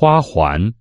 花环。